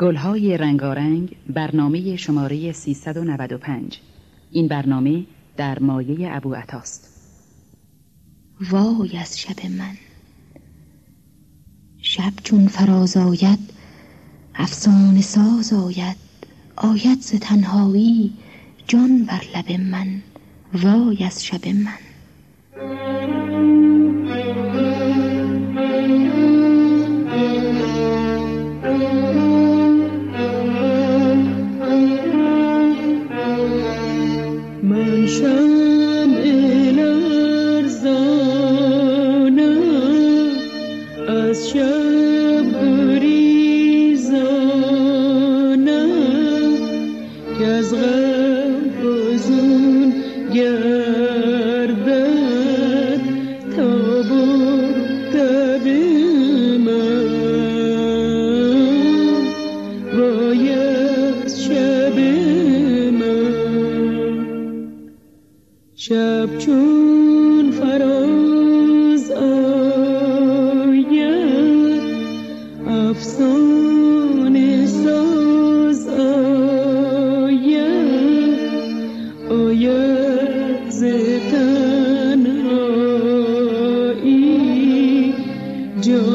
گلهای رنگارنگ برنامه شماره 395 این برنامه در مایه ابو عطاست. وای از شب من. شب چون فراز آید افسانه ساز آید. آید ز تنهایی جان بر لب من. وای از شب من. do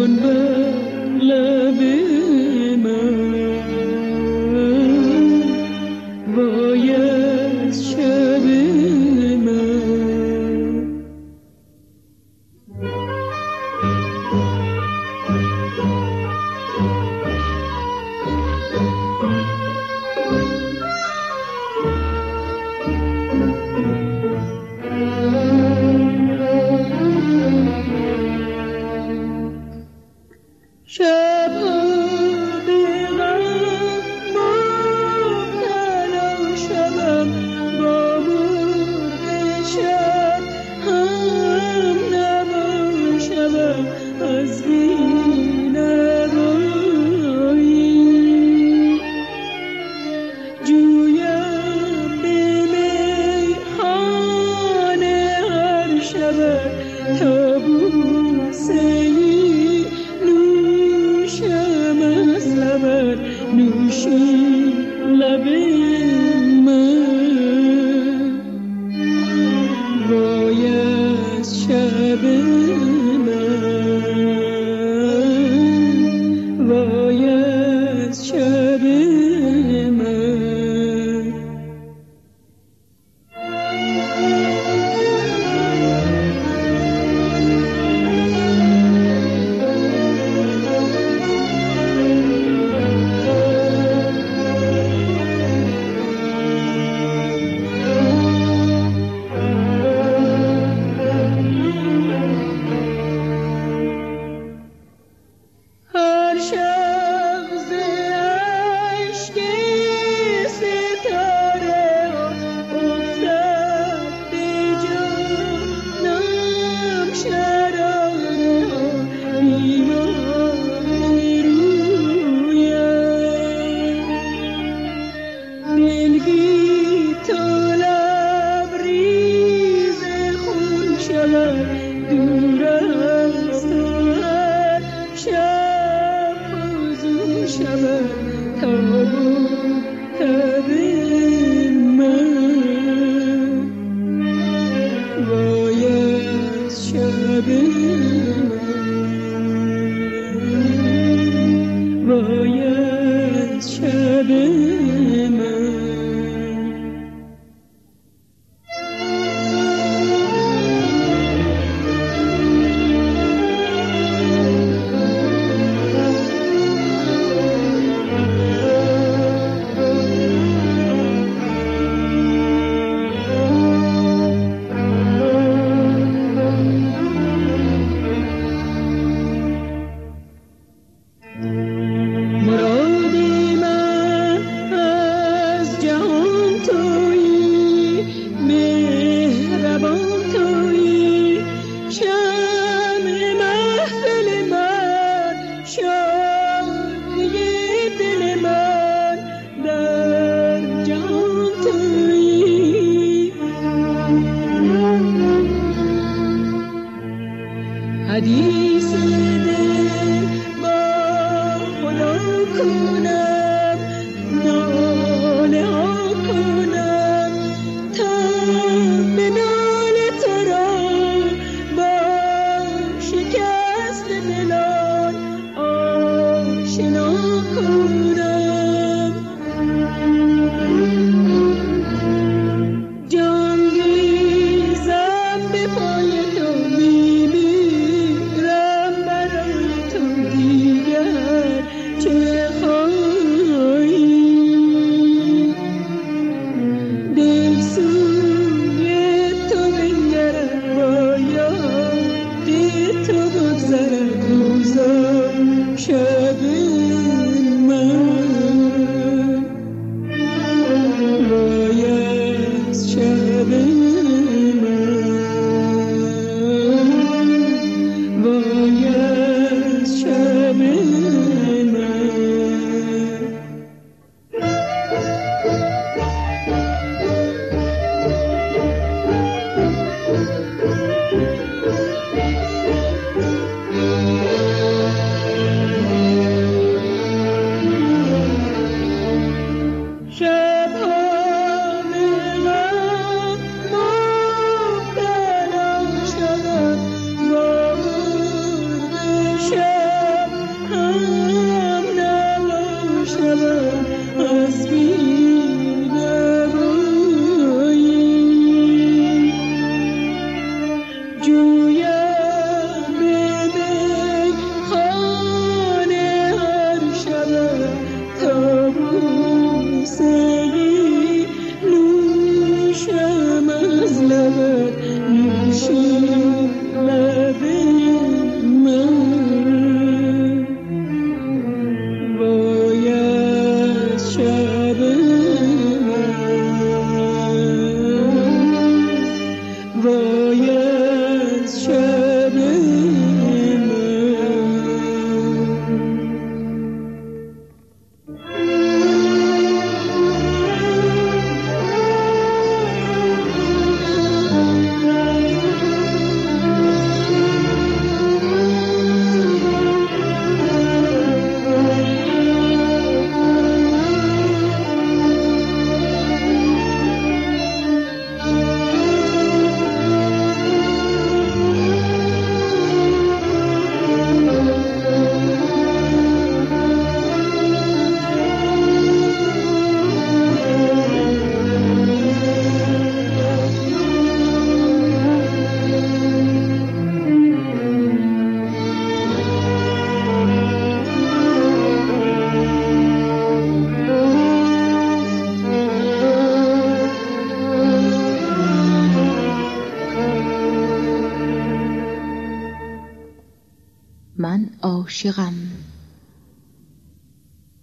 عاشقم.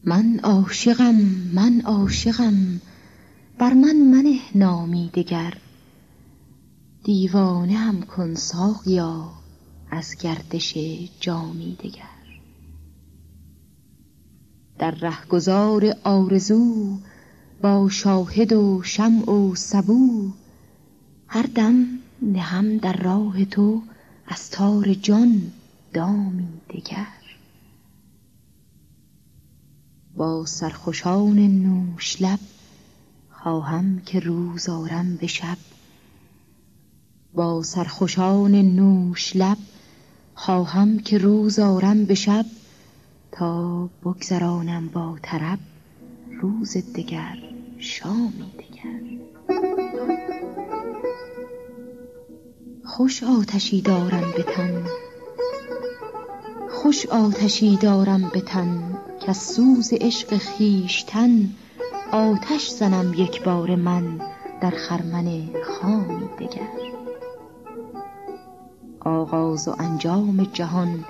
من عاشقم من عاشقم. بر من منه نامی دگر. دیوانه هم کن ساقیا از گردش جامی دگر. در رهگذار آرزو با شاهد و شمع و سبو هر دم نهم در راه تو از تار جان دامی دگر. با سرخوشان نوش لب خواهم که روز آرم به شب. با سرخوشان نوش لب خواهم که روز آرم به شب. تا بگذرانم با طرب روز دگر شامی دگر. خوش آتشی دارم به تن. خوش آتشی دارم به تن که سوز عشق خیشتن آتش زنم یک بار من در خرمن خامی دگر. آغاز و انجام جهان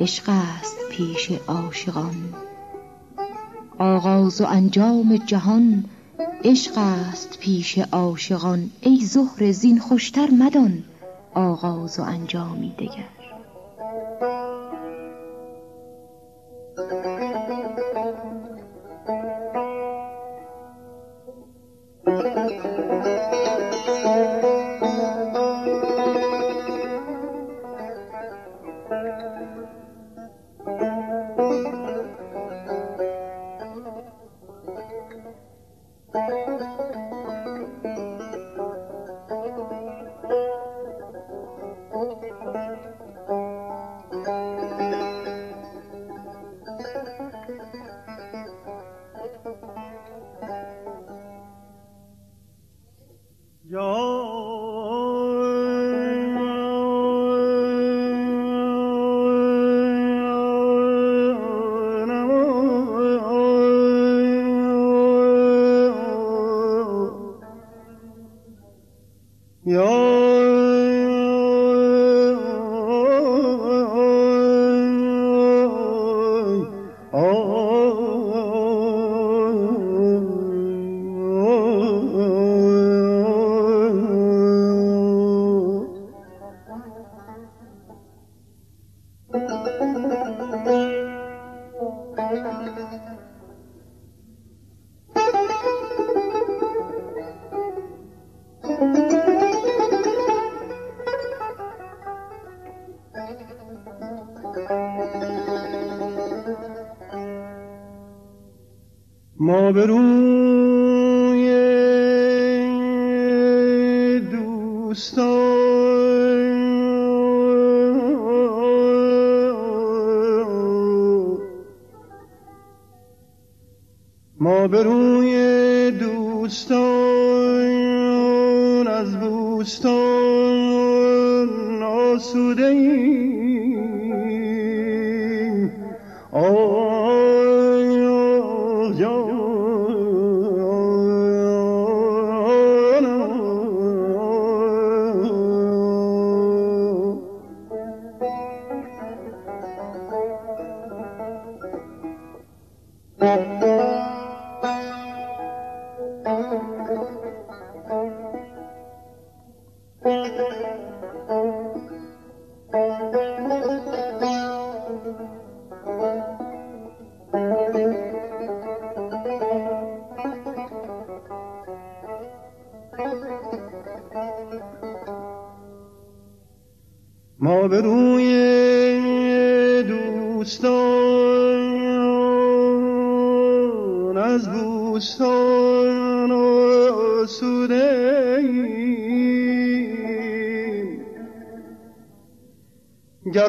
عشق است پیش عاشقان. آغاز و انجام جهان عشق است پیش عاشقان. ای زهر زین خوشتر مدان آغاز و انجامی دگر. Thank you. ما به روی دوستان. ما به روی دوستان از بوستان آسوده ایم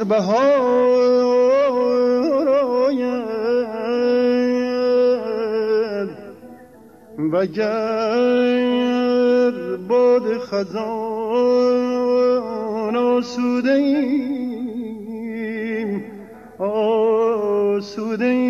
بهار آید و گر باد خزان آسوده ایم آسوده ایم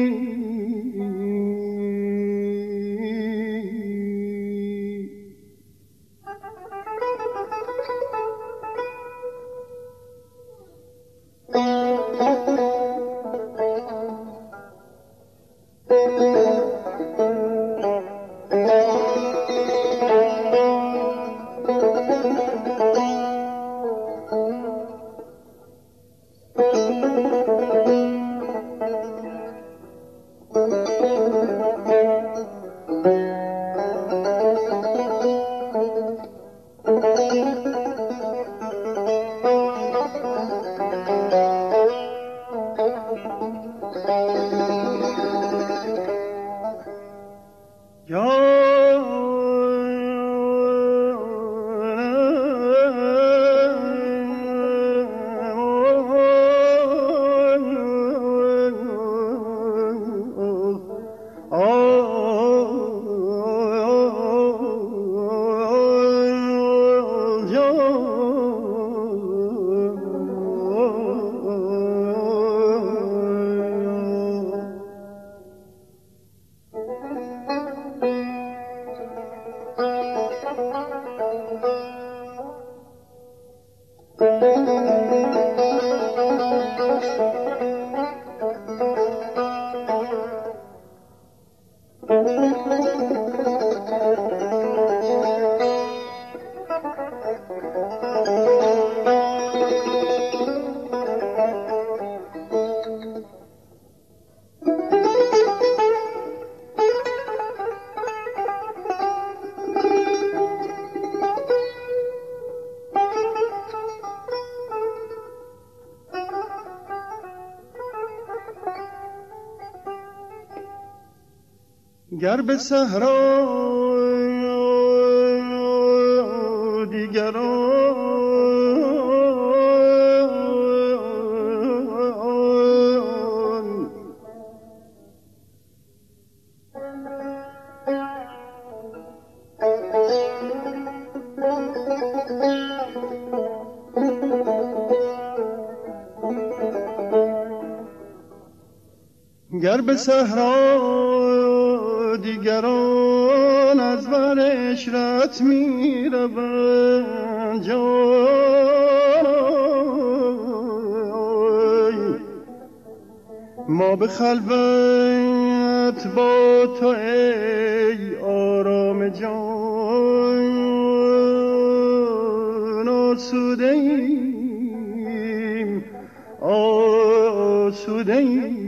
به صحرا دیگران. گر به صحرا دیگران از بر اشرت می ما به خلوت با تو ای آرام جان. آسوده ایم. آسوده ایم.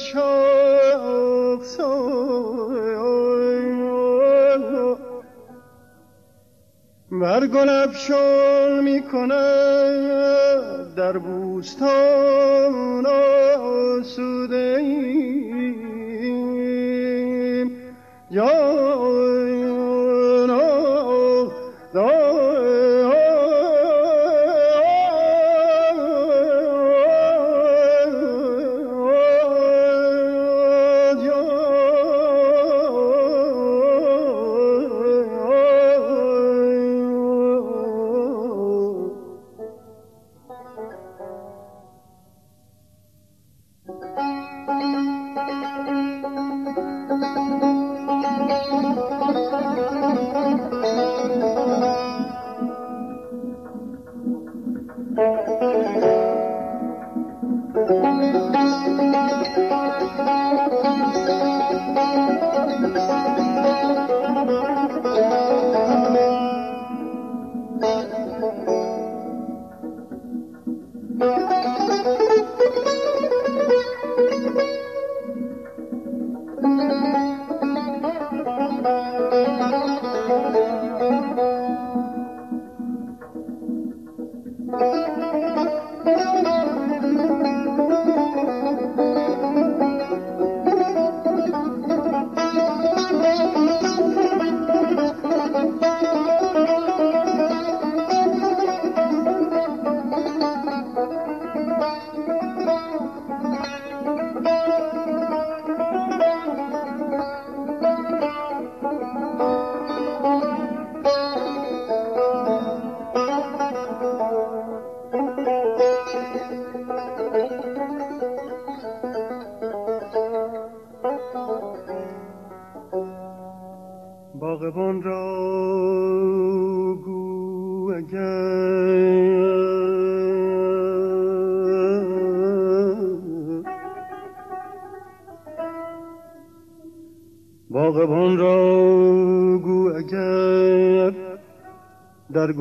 شاخ بر گل افشان می در بوستان آسوده ایم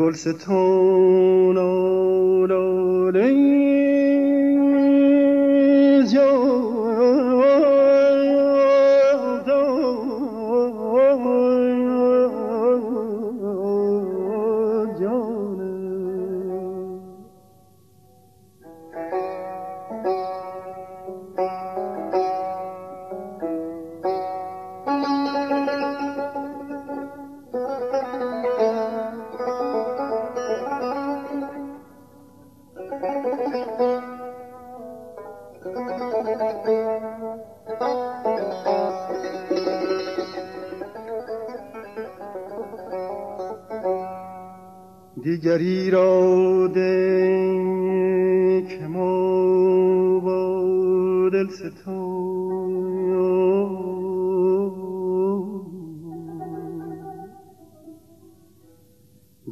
در گلستان دیگری را که ما با دل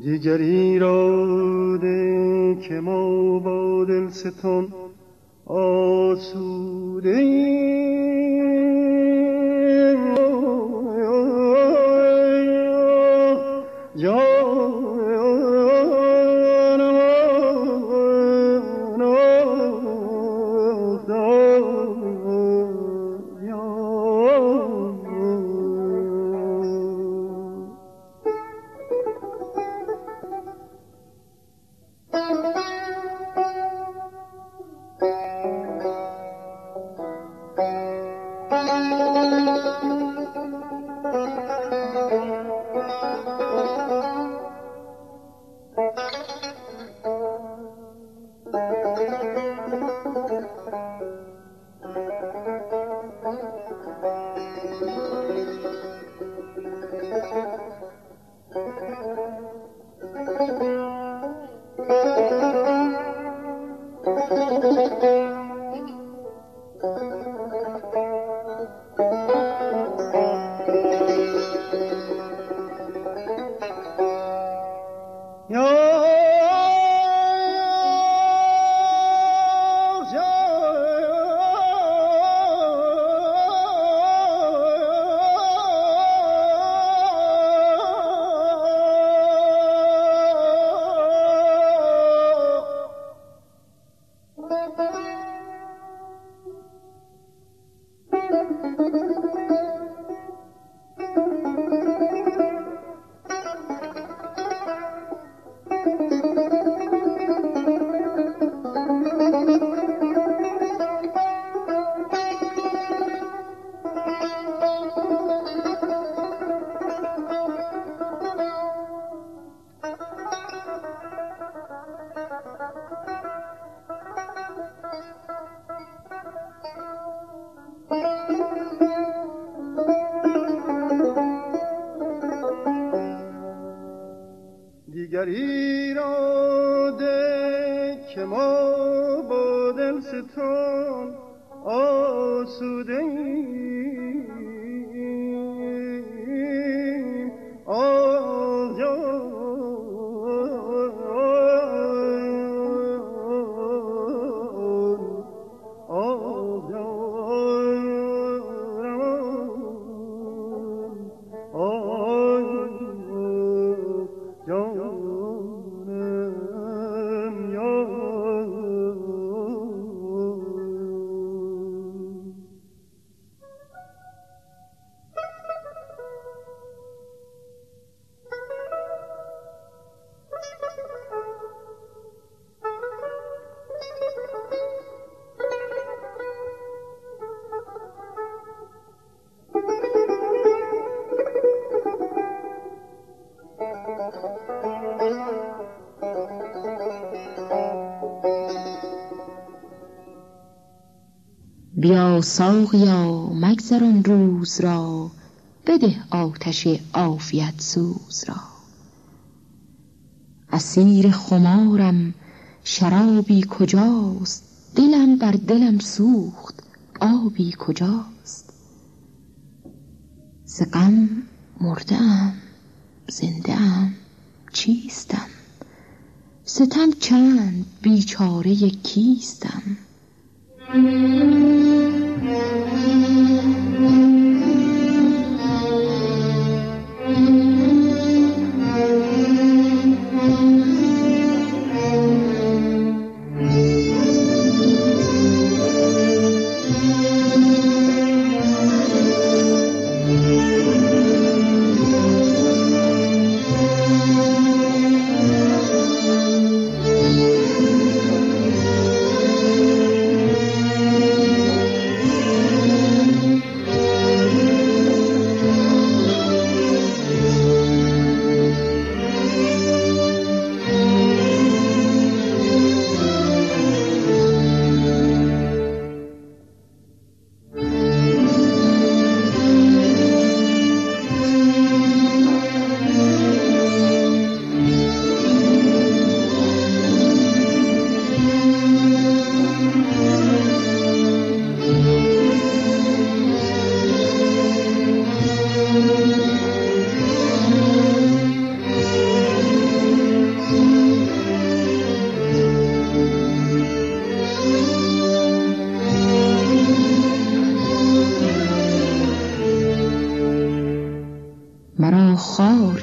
دیگری را ده که ما با دل ستون که ما با دل ستان آسوده ساقیا مگذران روز را. بده آتش عافیت سوز را. اسیر خمارم شرابی کجاست؟ دلم بر دلم سوخت آبی کجاست؟ غم مرده ام زنده ام چیستم؟ ستم چند بیچاره کیستم؟ Mm-hmm. خار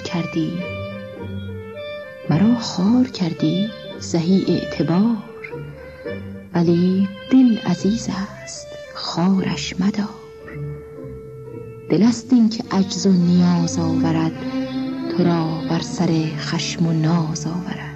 کردی؟ زهی اعتبار. ولی دل عزیز است خارش مدار. دل است این که عجز و نیاز آورد تو را بر سر خشم و ناز آورد.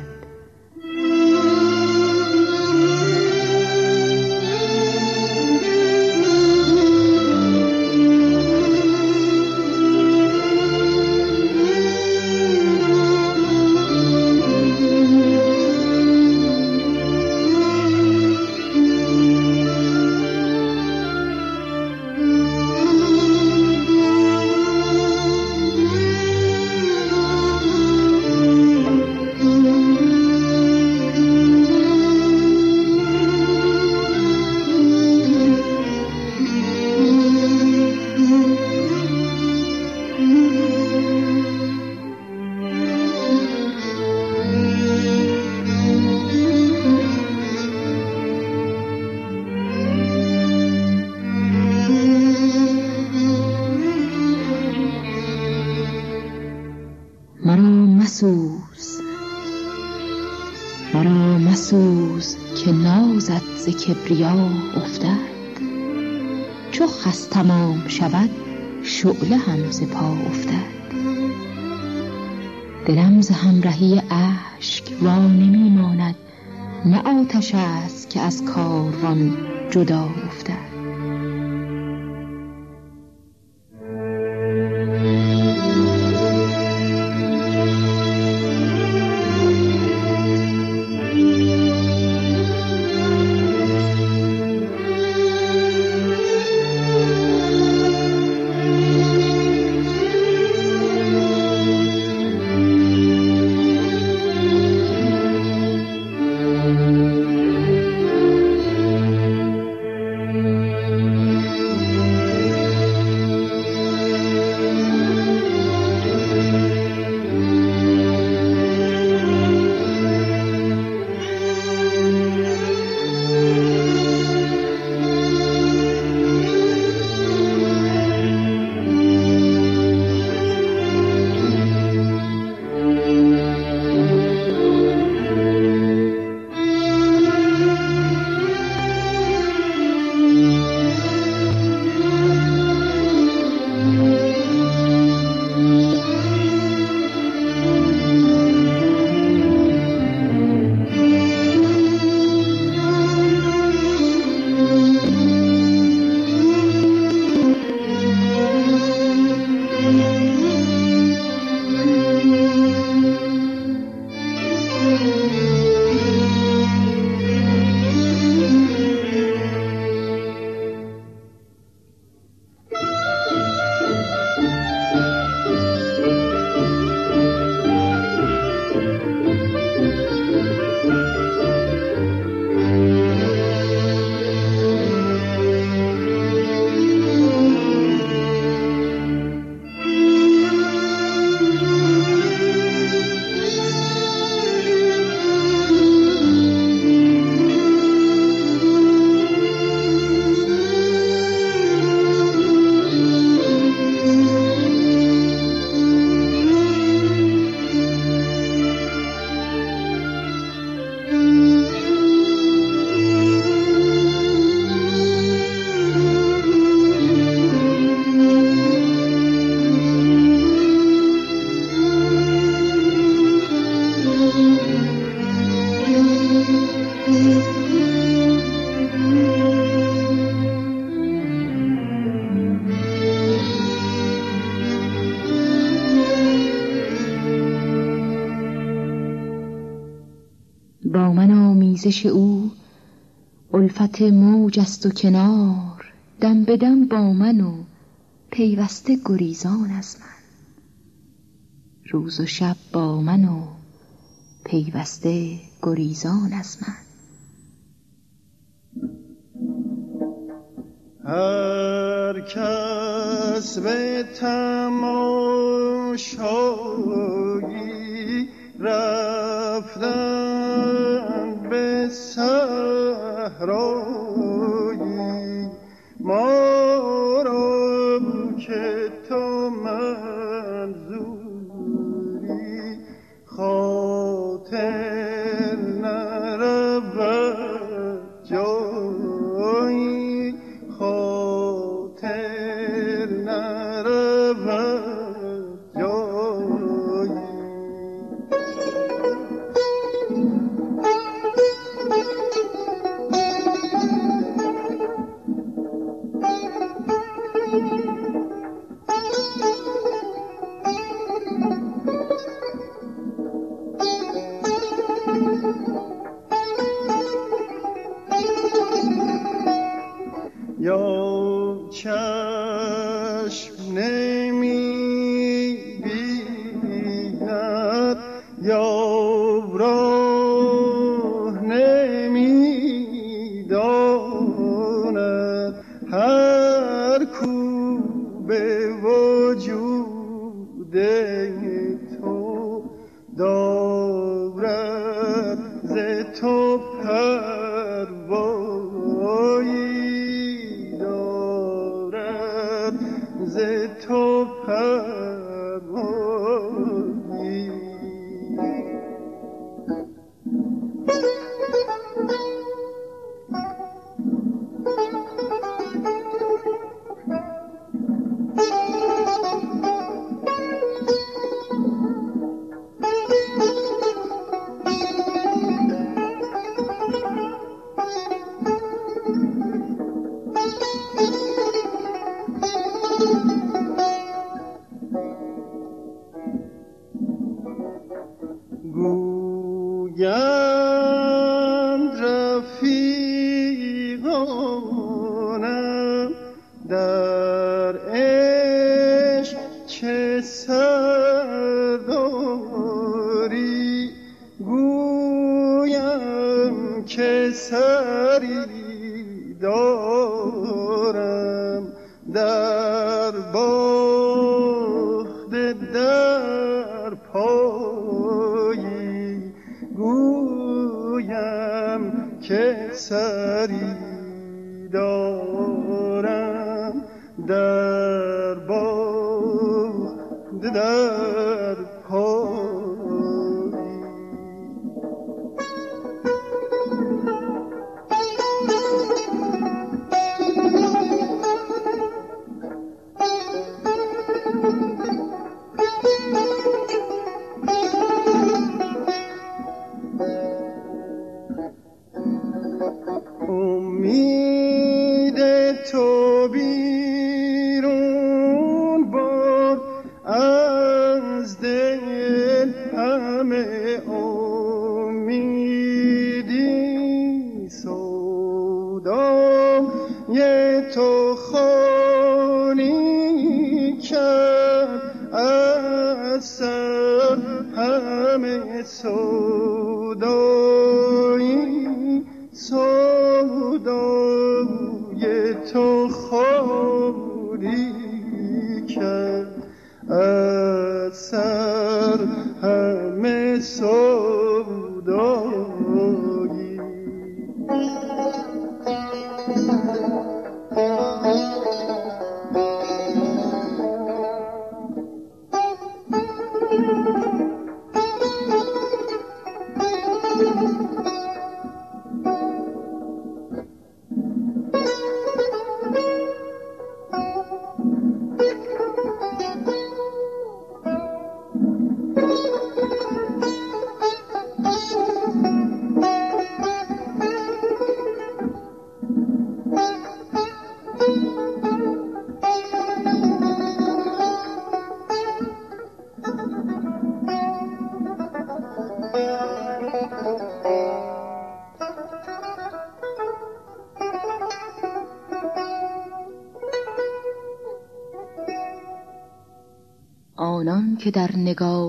کبریا افتد. چو خست تمام شود شعله هم ز پا افتد. دلم ز همرهی اشک وا نمی ماند نه آتش است که از کاروان جدا افتد. آمیزش او الفت موج است و کنار دم بدم با من و پیوسته گریزان از من. روز و شب با من و پیوسته گریزان از من. هر کس به تماشایی رفتن به صحرایی. ما عشق چه سر داری گویم که سری سودای تو خالی کرد.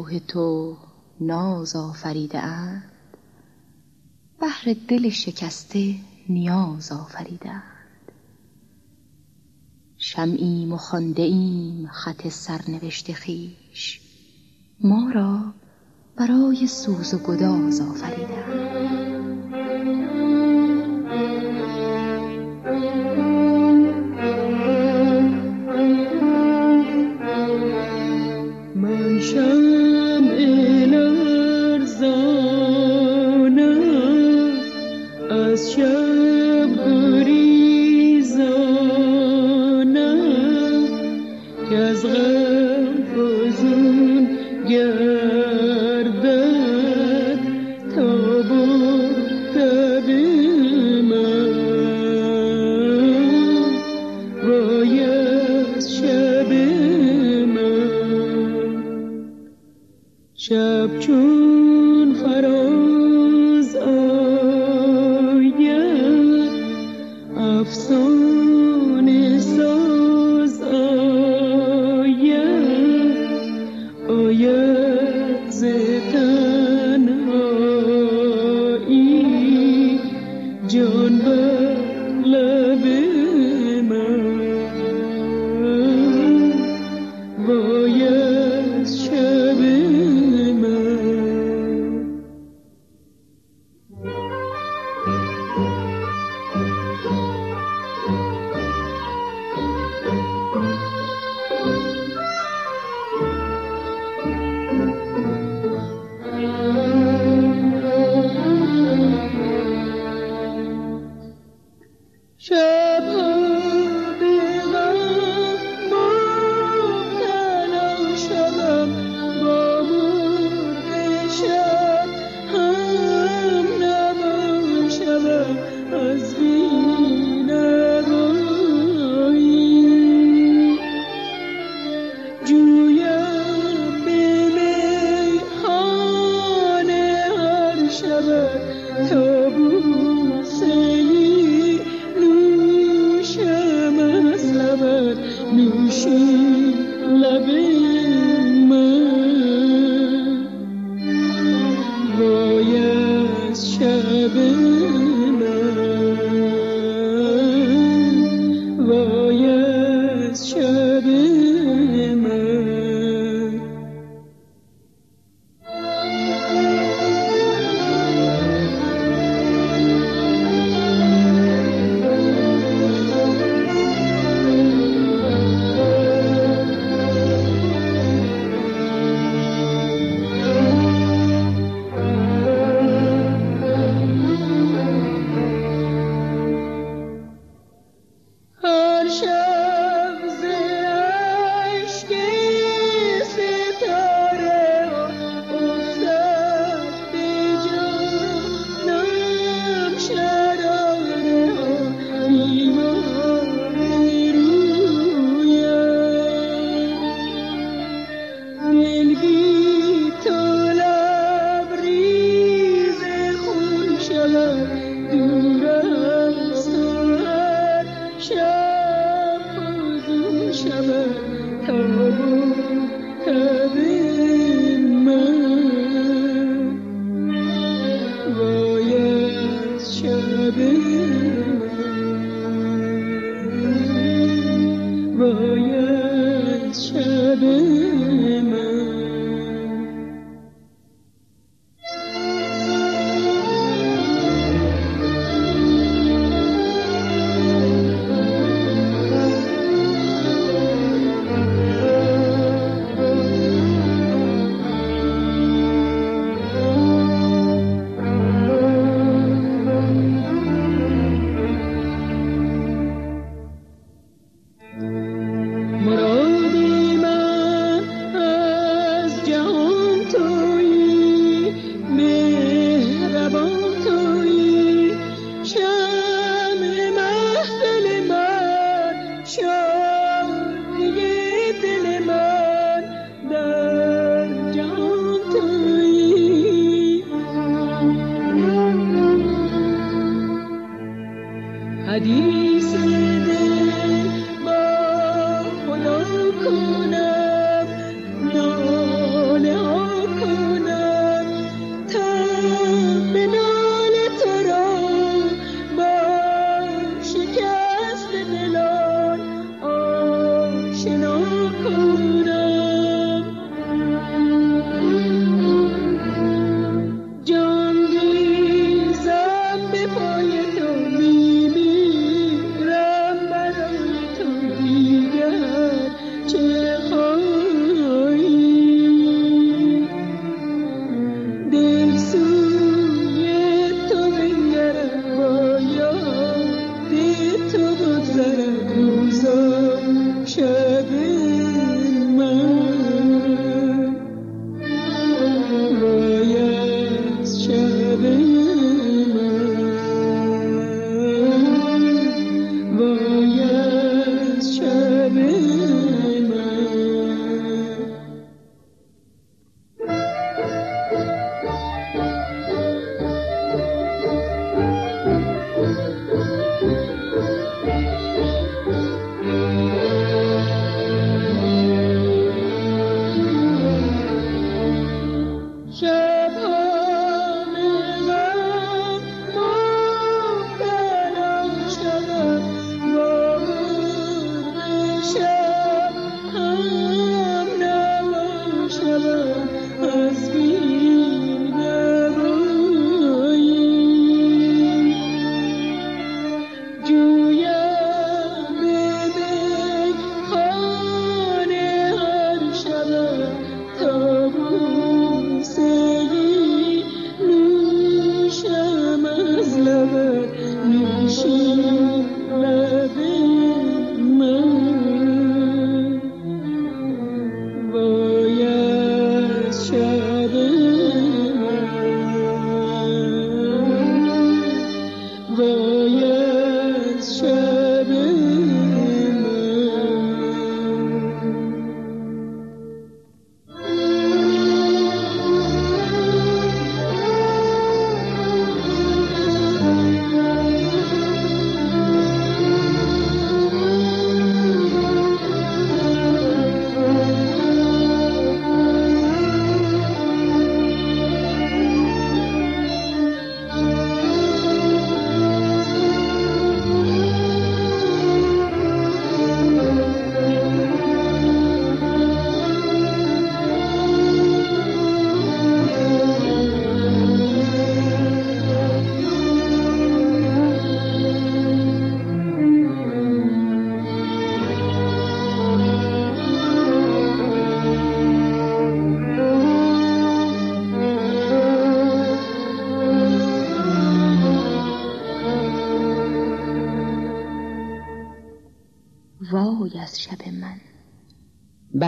نگاه تو ناز آفریده اند. بهر دل شکسته نیاز آفریده اند. شمعیم و ایم خط سرنوشت خیش. ما را برای سوز و گداز آفریده No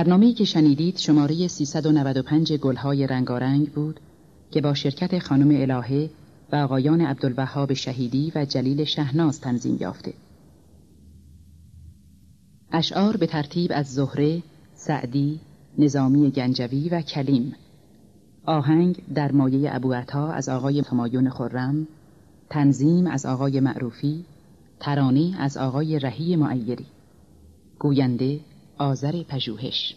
برنامه‌ای که شنیدید شماره 395 گلهای رنگارنگ بود که با شرکت خانم الهه و آقایان عبدالوهاب شهیدی و جلیل شهناز تنظیم یافته. اشعار به ترتیب از زهره، سعدی، نظامی گنجوی و کلیم. آهنگ در مایه ابو از آقای همایون خرم. تنظیم از آقای معروفی. ترانه از آقای رهی معیری. گوینده آذر پژوهش.